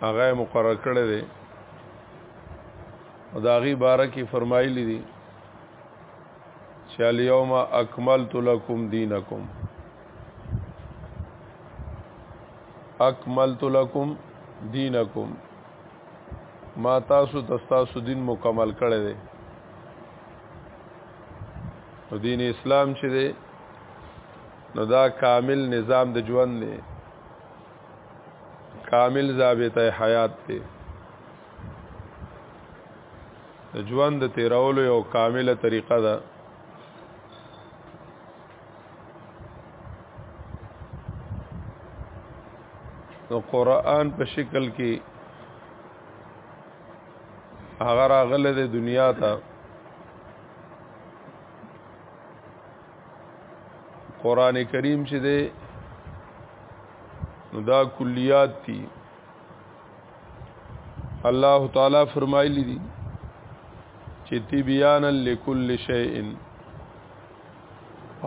هغه مقرر کړی دی او دا غي باره کې فرمایلی دي چې الیوم اکملت لکم دینکم اکملت لکم دینکم ما تاسو تاسو دین مکمل کړی دی او دین اسلام چې دی نو دا کامل نظام د ژوند دی کامل ضابطه حیات دی د ژوند د تیرولو یو کامله طریقه ده نو قران په شکل کې هغه راغله د دنیا ته قران کریم چې ده نو دا کلیات دي الله تعالی فرمایلی دي چې تبیان لكل شیء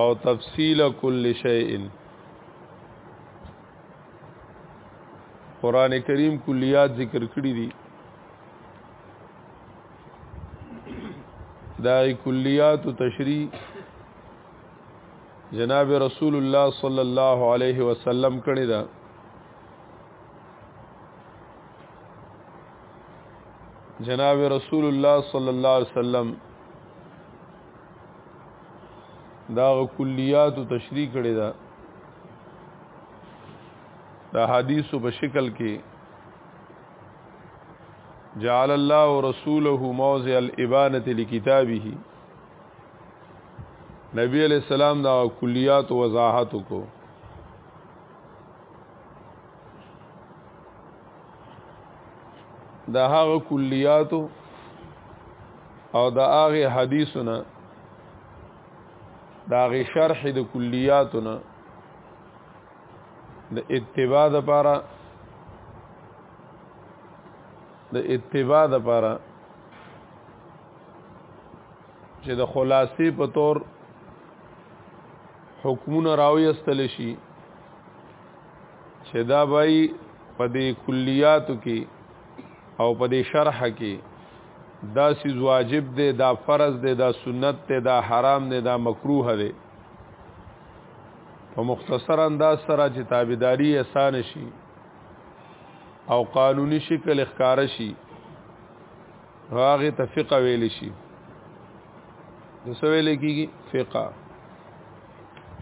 او تفصیل کل شیء قران کریم کلیات ذکر کړی دي دا کلیات و تشریح جناب رسول الله صلی الله علیه وسلم کړی دا جناب رسول الله صلی الله علیه وسلم دا کلیات و تشریح کړی دا دا حدیث په شکل کې جعل الله رسوله موضع الابانه لكتابه نبی علیہ السلام دا کلیات وضاحت کو دا هغه کلیات او دا هغه حدیثونه دا هغه شرح د کلیاتونه د اتباع د پاره د اتباع د پاره چې د خلاصې په تور حکمونه راوي استل شي چې دا بای په دې کلیاتو کې او په دې شرح کې دا سیز واجب دی دا فرض دی دا سنت دی دا حرام دی دا مکروه دی په مختصر انداز سره چې تابعداري اسان شي او قانوني شکل اخکار شي هغه ته فقه ویل شي د سویل کېږي فقه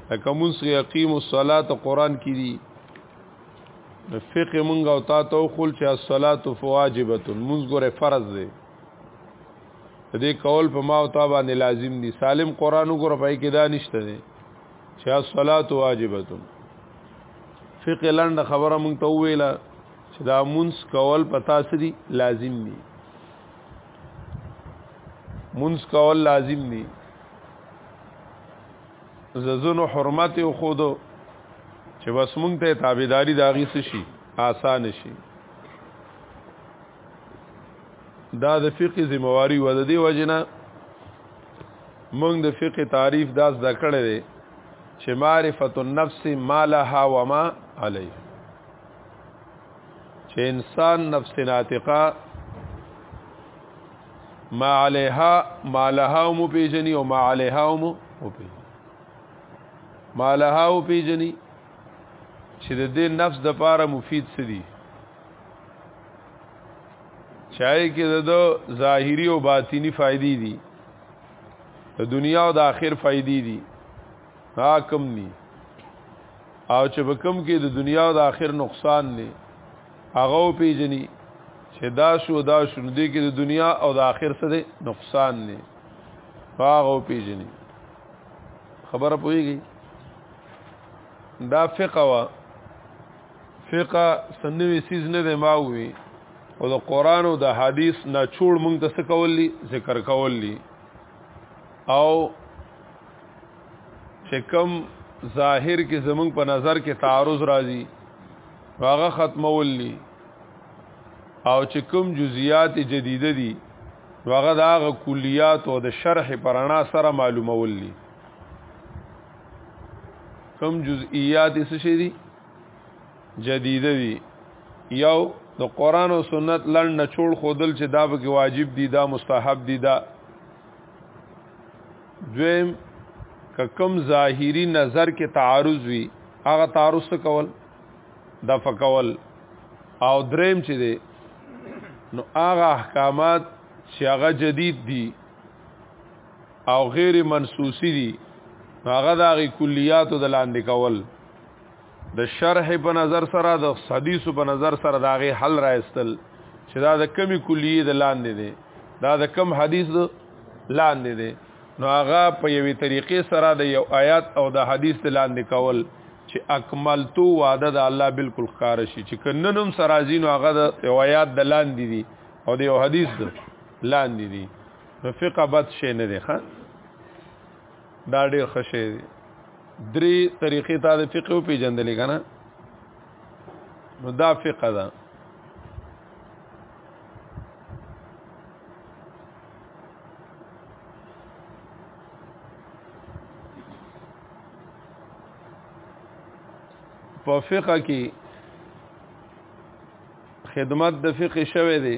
لکه مونږ یقیم الصلاه قرآن کې دي نو فقه مونږ او تا ته خل چې الصلاه واجبه مونږ ګوره فرض دی دې قول په ما او تا باندې لازم دي سالم قران وګوره پای کې دا نشته دي چې الصلات واجبه فقه لند خبره مونږ ته ویله چې دا مونږ کول پتا سری لازم دي مونږ کول لازم دي ززونو حرمت او خودو چې بس مونږ ته تابعداري داغي شي آسان شي دا د فقه ذمہواری و د دې وجنه موږ د فقه تعریف داس د کړه دی چې معرفت النفس ما لها وما علی چې انسان نفس ناطقه ما علیها ما لها مو پیجنی او ما علیها مو او پیجنی ما لها او پیجنی چې د دې نفس د پاره مفید سدي چای کې د ظاهری او باطینی فائدې دي د دنیا او د آخر فائدې دي حاکم ني او چې په کم کې د دنیا او د آخر نقصان نه هغه پیجنې چې دا شو دا شو دې کې د دنیا او د آخر سره نقصان نه هغه پیجنې خبره پويږي دا فقه وا فقه سنوي سیز نه دی ما وی او د قران او د حدیث نه چوړ مونږ ته څه کولی ذکر کولی او چې کوم ظاهر کې زمونږ په نظر کې تعارض راځي هغه ختمولی او چې کوم جزئیات جدیده دي هغه د هغه کلیات او د شرح پرانا سره معلومولی کوم جزئیات څه شي دي جديده دي یو د قران او سنت لړ نه چول خودل چې دا به واجب دي دا مستحب دي دا دویم ککم ظاهری نظر کې تعارض وي هغه تعارض کول د فکول او دریم چې دی نو هغه احکامات چې هغه جدید دي او غیر منسوسی دي هغه د کلیاتو د لاندې کول د شرح په نظر سره د حدیث په نظر سره دا غي حل راستل چې دا د کمی کلیه د لاندې دی دا د کم حدیث د لاندې دی نو هغه په یوې طریقې سره د یو آیات او د حدیث د لاندې کول چې اکملتو وعده د الله بالکل ښکار شي چې کننم سرازی نو هغه د یو آیات د لاندې دی او د یو حدیث د لاندې دی نو فقہ بد شي نه دی ښه دا ډیر خشه دی درې طریقې ته د فقه او پیجندلې کنه نو دا فقه ده په فقه کې خدمت د فقه شوه دی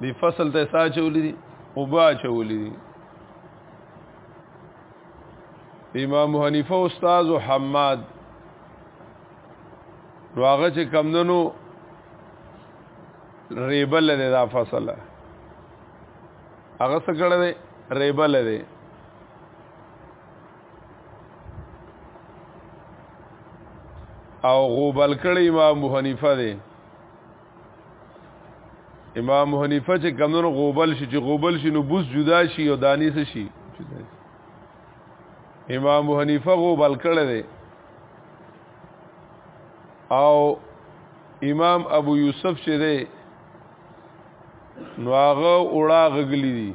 دی فصل ته سا چولې دي او با چولې دي امام حنیفه استاد او حماد راغه چې کمندنو ریبل لري دا فصل هغه څه کړه دی ریبل لري او غوبل کړي امام حنیفه دی امام حنیفه چې کمونو غوبل شي چې غوبل شي نو بوس جدا شي او دانی څه شي جدا شي امام حنیفه غوبل کړی دی او امام ابو یوسف چې دی نو هغه اوړه غغلی دي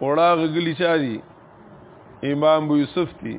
اوړه غغلی چا دي امام ابو یوسف دي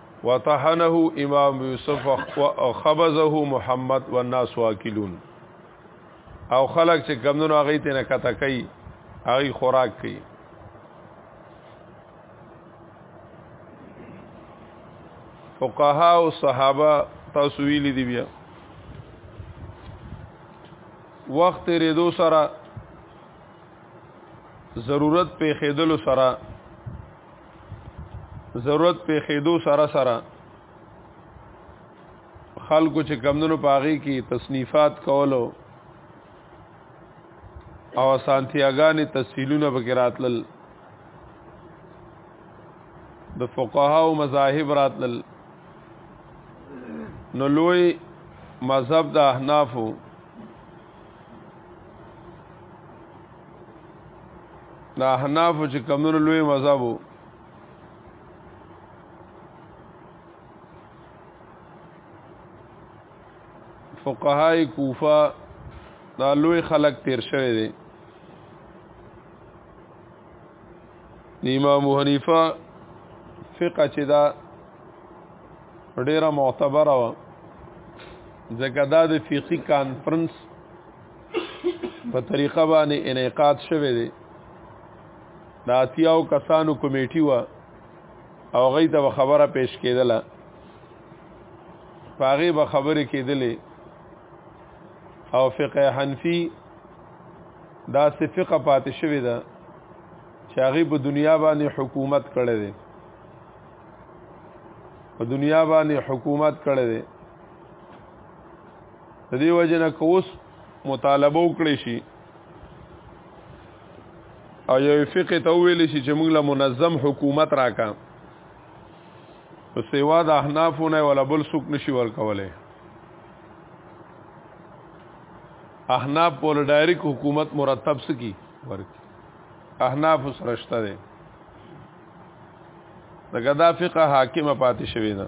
وطحنه امام یوسف وخبزه محمد والناس واکلون او خلق چې کمونو هغه ته نه کته کوي هغه خوراک کوي فقها او صحابه تاسو ویل دي بیا وخت ریدو سره ضرورت په خېدلو سره ضرورت په خېدو سره سره خلکو چې کمندونو پاغي کې تصنیفات کولو او سانتیاګانې تفصیلونه به راتلل د فقها او مذاهب راتلل نو لوی مذهب د احنافو د احناف چې کمونو لوی مذهب وو فقهای کوفه دا لوی خلق تیر شوی دی امام حنیفه فقه چې دا ډیره معتبره و ځکه دا د فقهي کانفرنس په طریقه باندې انعقاد شوه دی د اتیاو کسانو کمیټي و او غي ته خبره پیش کېدله پاغه به خبره کېدلې او فقه حنفي دا صفقه پاتې شوې ده چې هغه په دنیا باندې حکومت کړی دی په دنیا باندې حکومت کړی دی د دې وجه نه کوس مطالبه وکړي شي او یو فقه ته ویل شي چې موږ له منظم حکومت راکا په سیوا د احنافونه ولا بل سوق نشي ورکوله احناف پر ډایرک حکومت مرتب سکی ورک احناف سرشته ده دغه دا فقه حاکمه پاتې شوی نه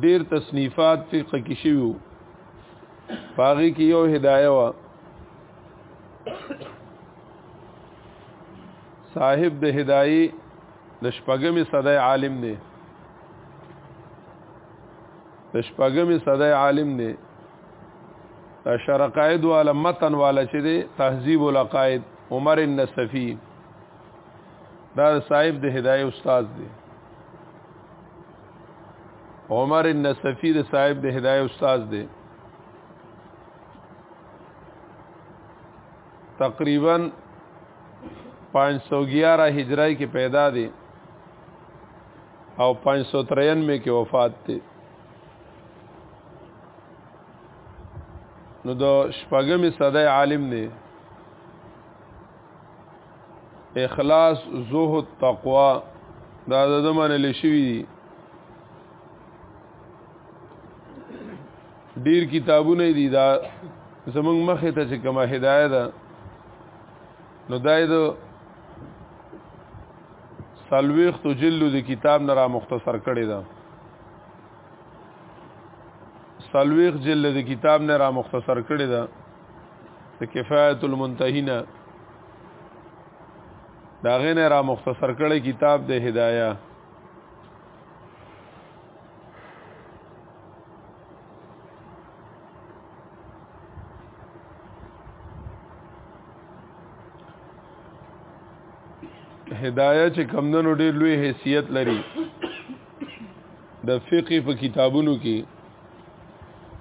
ډیر تصنیفات فقه کې شویو پاغي کې یو هدايه وا صاحب د هدايه د شپږمې صدای عالم دی د شپږمې صدای عالم دی شرقائد والا متن والا چې دی تهذیب العقائد عمر النصفی دا صاحب د هدايه استاد دی عمر النصفی د صاحب د هدايه استاد دی تقریبا 511 هجری کې پیدا دی او 593 کې وفات دی نو د شپږمې صدې عالم دی اخلاص زهد تقوا دا د زمانه لشي ډیر کتابونه دي دا زمنګ مخه ته چې کومه هدايه ده نو دای د سلويختو جلو د کتاب نه را مختصر کړی ده سلويخ جلد د کتاب نه را مختصر کړی ده د کفایت المنتهینا دا غنه را مختصر کړي کتاب د هدايه هدايه چې کمندونو ډېر لوی حیثیت لري د فقه په کتابونو کې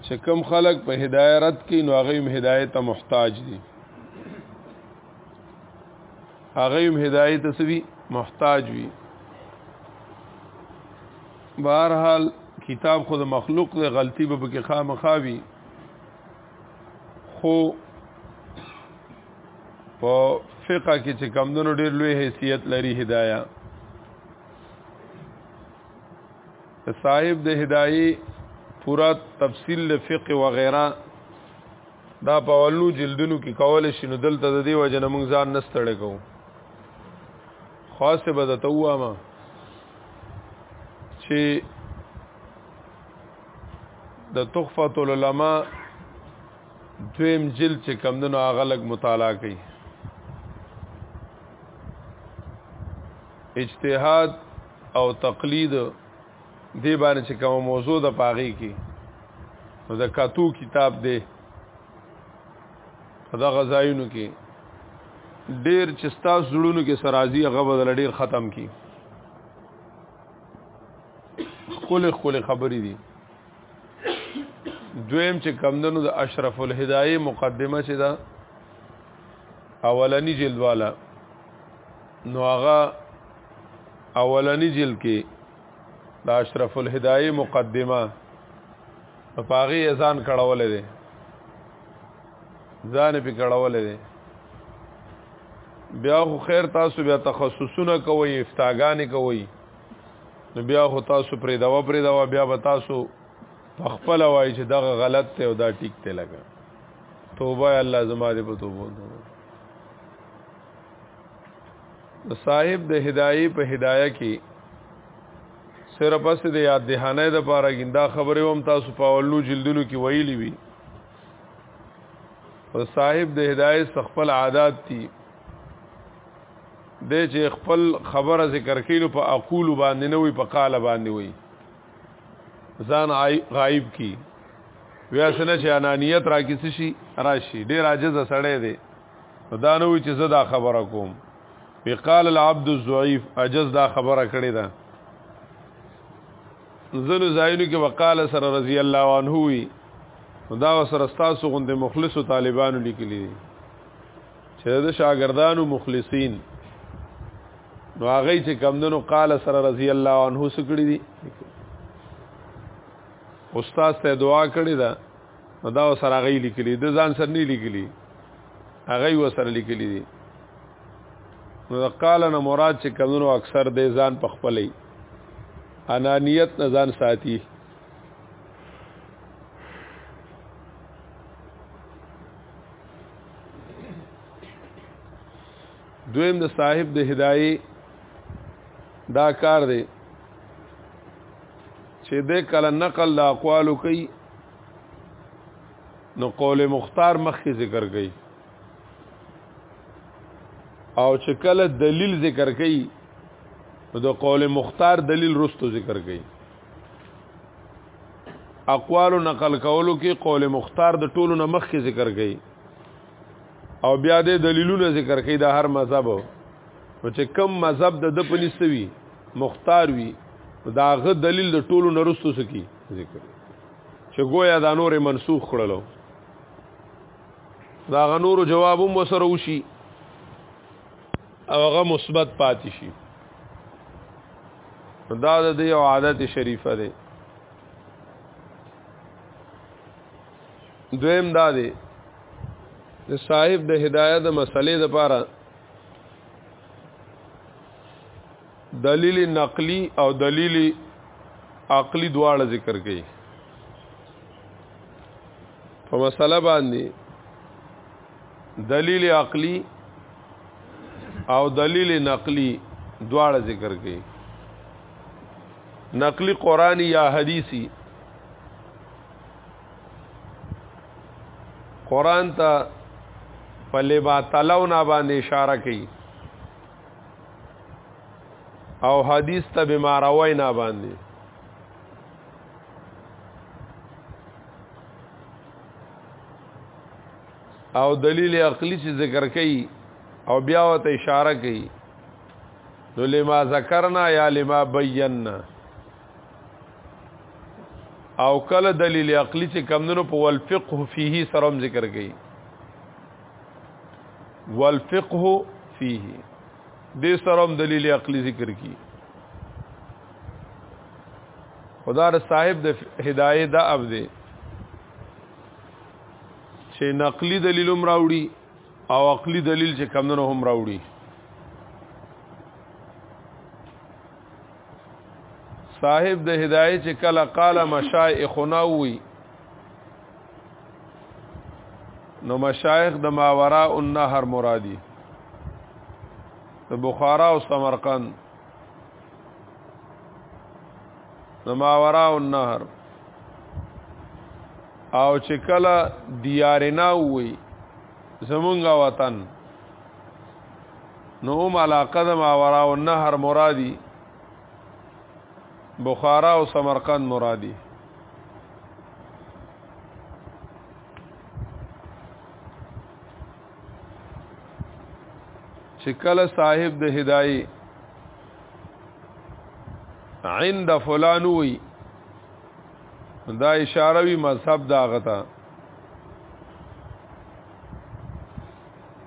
چې کم خلق په هدايه رد کې نو هغه هم هدايه ته محتاج دي هغه هم هدايه ته سوي محتاج وي بهرحال کتاب خود مخلوق له غلطي به کې خامخاوي خو په فقہ کې چې کمندونو ډېر لوی حیثیت لري هدايه صاحب د هدايه پورا تفصیل د فقه و غیره دا په اولو جلدونو کې کول شي نو دلته د دې وجه نه موږ ځان نستړی کوو خاصه به د توامه چې د تحفه العلماء دویم جلد چې کمندونو هغه لګ مطالعه کوي اجتهاد او تقلید دی باندې چې کوم موضوع د پاغي کې نو د کاتو کتاب دی دا غزاینو کې ډیر چې تاسو زړونو کې سرازي هغه بدل ډیر ختم کی خپل خپل خبرې دي دویم چې کمندونو د اشرف الهدايه مقدمه چې دا اولنی جلد والا نو هغه اولنی جلد کې د اشرف الهدايه مقدمه په پاغي ځان کړهولې ده ځان په کړهولې ده بیا خو خیر تاسو بیا تخصصونه کوئ افتاګانې کوئ نو بیا خو تاسو پرې دوا پرې دوا بیا به تاسو خپل وای چې دغه غلط ته او دا ټیک ته لګا توبه الله زما دې په توبه صاحب د هدايه په هدايه کې سره پس د یاد دهانه د پاره ګندا خبره هم تاسو په اولو جلدونو کې ویلي وي او صاحب د هدایت خپل عادت دي د چې خپل خبره ذکر کینو په اقول باندې نه وي په قال باندې وي ځان غایب کی بیا سره چې انانیت راکې شي راشي ډیر عاجز سړی دی دا نه وی چې زه دا خبره کوم وقال العبد الضعيف عجز دا خبره کړې ده زنو زاینو کې وقاله سره رضی الله عنه وی دا سره تاسو غوند مخلص او طالبانو لیکلي چې د شاګردانو مخلصین نو هغه چې کمندونو قال سره رضی الله عنه سکړي دي استاد ته دعا کړی ده نو دا سره غي لیکلي د ځان سره نه لیکلي هغه و سره لیکلي دي نو قال نه مراد چې کمنو اکثر د ځان په خپلې انانیت نه ځان ساتي دویم د صاحب د هدايه دا کار دی چې د کله نقل د اقوالو کوي نو قول مختار مخکې ذکر کړي او چې کله دلیل ذکر کړي نو د قول مختار دلیل رستو ذکر کړي اقوال نقل کولو کې قول مختار د ټولو نه مخکې ذکر کړي او بیا د دلیلونو ذکر کړي د هر مذهب نو چې کم مذهب د د پنيستوي مختار وي دا غ دلیل د ټولو نرستو سکی ذکر چې گویا دا نور منسوخ کړلو دا غنور جواب هم وسره وشي او هغه مثبت پاتې شي دا د دې عادت شریفه ده دویم دا دی د صاحب د هدایت د مسلې لپاره دلیل نقلی او دلیل عقلی دواړه ذکر کړي په مسله باندې دلیل عقلی او دلیل نقلی دواړه ذکر کړي نقلی قرآنی یا حدیثی قرآن ته په لبا تلونا باندې اشاره کوي او حدیث ته به ماروي نه باندې او دلیل عقلی چې ذکر کړي او بیا وته اشاره کړي نو لما ذکرنا یا لما بینا او کله دلیل عقلی چې کمندونو په والفقه فيه سرم ذکر کړي والفقه فيه دې سره هم دلیل عقلی ذکر کی خدار صاحب د هدايه دا اب دې چې نقلی دلیل هم راوړي او عقلی دلیل چې کمونه هم راوړي صاحب د هدايه چې کله قال مشائخنا وی نو مشایخ د ماورا النهر مرادی د بخارا او سمرقند د ماورا النهر او چې کله دیارنا وي زمونږ وطن نو هم علاقه د ماورا النهر مرادی بخارا او سمرقند مرادی چې کله صاحب د هدايه عند فلان وی دا اشاره وی مذهب دا غتا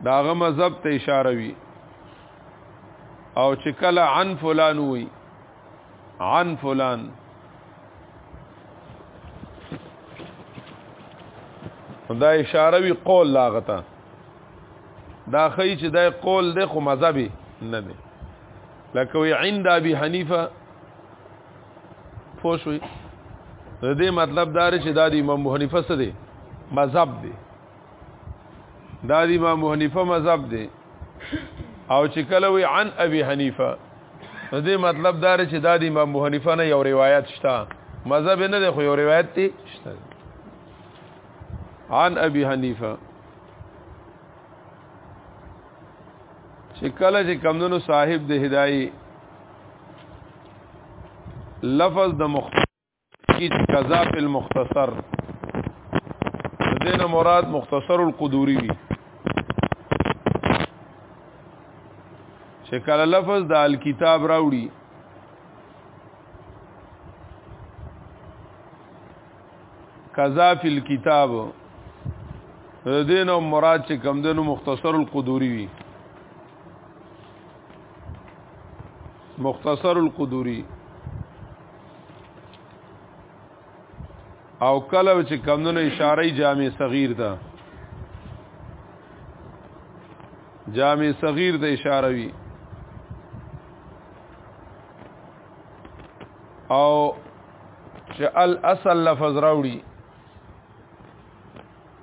داغه مذهب ته اشاره وی او چې کله عن فلان وی عن فلان دا اشاره وی قول لاغتا دا خی چې دا قول دی خو مذهبي نه دی لکه وی عند ابي حنيفه پوښوي د دې مطلب دا چې دا د امام ابو حنیفه څه دی مذهب دی دا د امام ابو حنیفه مذهب دی او چې کله وی عن ابي حنیفه نو دې مطلب دار چې دا د امام ابو حنیفه نه یو روایت شته مذهب نه دی خو یو روایت دی شته عن ابي حنیفه چې کله چې کمندونو صاحب د هدايه لفظ د مخ کی قضا فی المختصر دین مراد مختصر القدوری دی چې کله لفظ د الکتاب راوړي قضا فی الكتاب دین او مراد چې کم دنو مختصر القدوری وی مختصر القدوری او کله چې کمونو اشاره جامع صغیر ته جامع صغیر ته اشاره وی او چې الاصل لفظ راوړي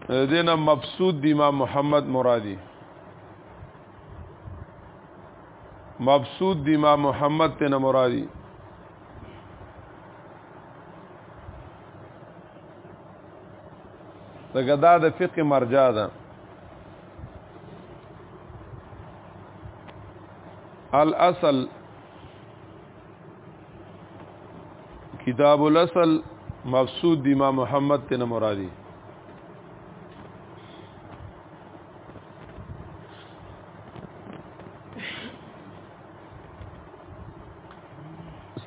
دینا مبسوط دی امام محمد مرادی مبسوط دی امام محمد تینا مرادی دغه دا د فقه مرجع ده الاصل کتاب الاصل مقصود دی امام محمد تن مرادی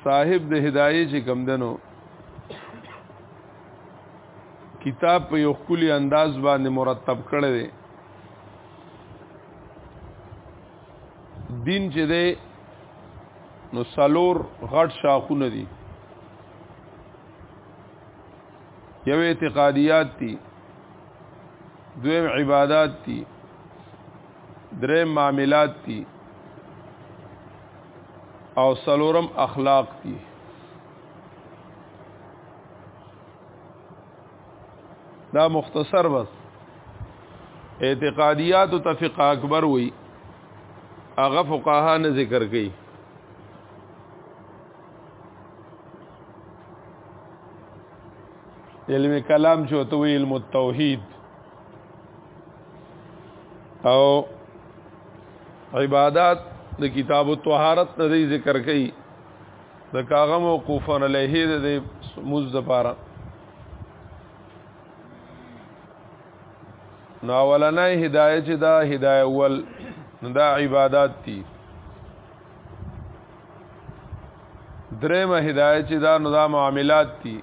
صاحب د هدايه چې کم دنو کتاب په یو خولي انداز باندې مرتب کړی دی دین چې دی نو سلور غټ شاخونه دي یو اعتقادیات دي دویم عبادت دي دریم معاملات دي او سلورم اخلاق دي دا مختصر بس اعتقادیات او تفقه اکبر وی هغه فقها نه ذکر کړي علم کلام چې تو علم التوحید او عبادت د کتاب الطهارت نه ذکر کړي د کاغه موقوفا علیه د مز د پاره نو اولنای هدايه چې دا هدايه اول نو دا عبادت دي درېمه هدايه چې دا نو دا معاملات دي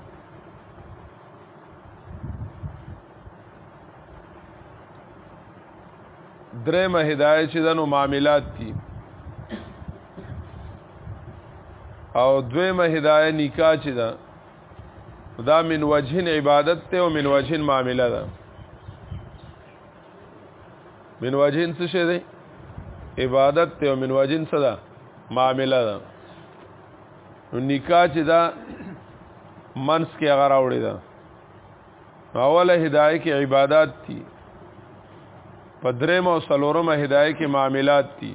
درېمه هدايه چې دا نو معاملات دي او دویمه هدايه نکاح چې دا دا من وجهن عبادت ته او من وجهن معامله ده من وجهن څه شه ده عبادت ته او من وجهن څه ده معامله ده نو نکاح چې دا منس کې هغه راوړی ده اوله هدايه کې عبادت دي په درېم او سلورم هدايه کې معاملات دي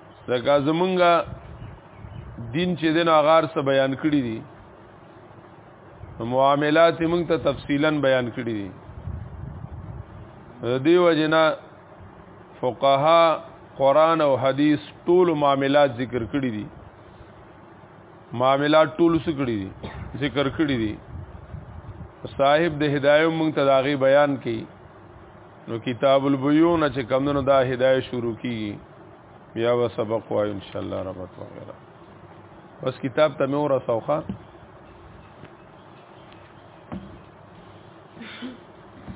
ځکه زمونږه دین چې دین اغار سره بیان کړی دي معاملات موږ ته تفصیلا بیان کړی دي دی وجنا فقها قران او حدیث ټول معاملات ذکر کړی دي معاملات ټول څه کړی دي ذکر کړی دي صاحب د هدايو موږ ته داغي بیان کړي نو کتاب البیو نه چې کمونو دا هدايه شروع کیږي بیا و سبق وای ان شاء الله رب وغیرہ بس کتاب ته مې ور سوخه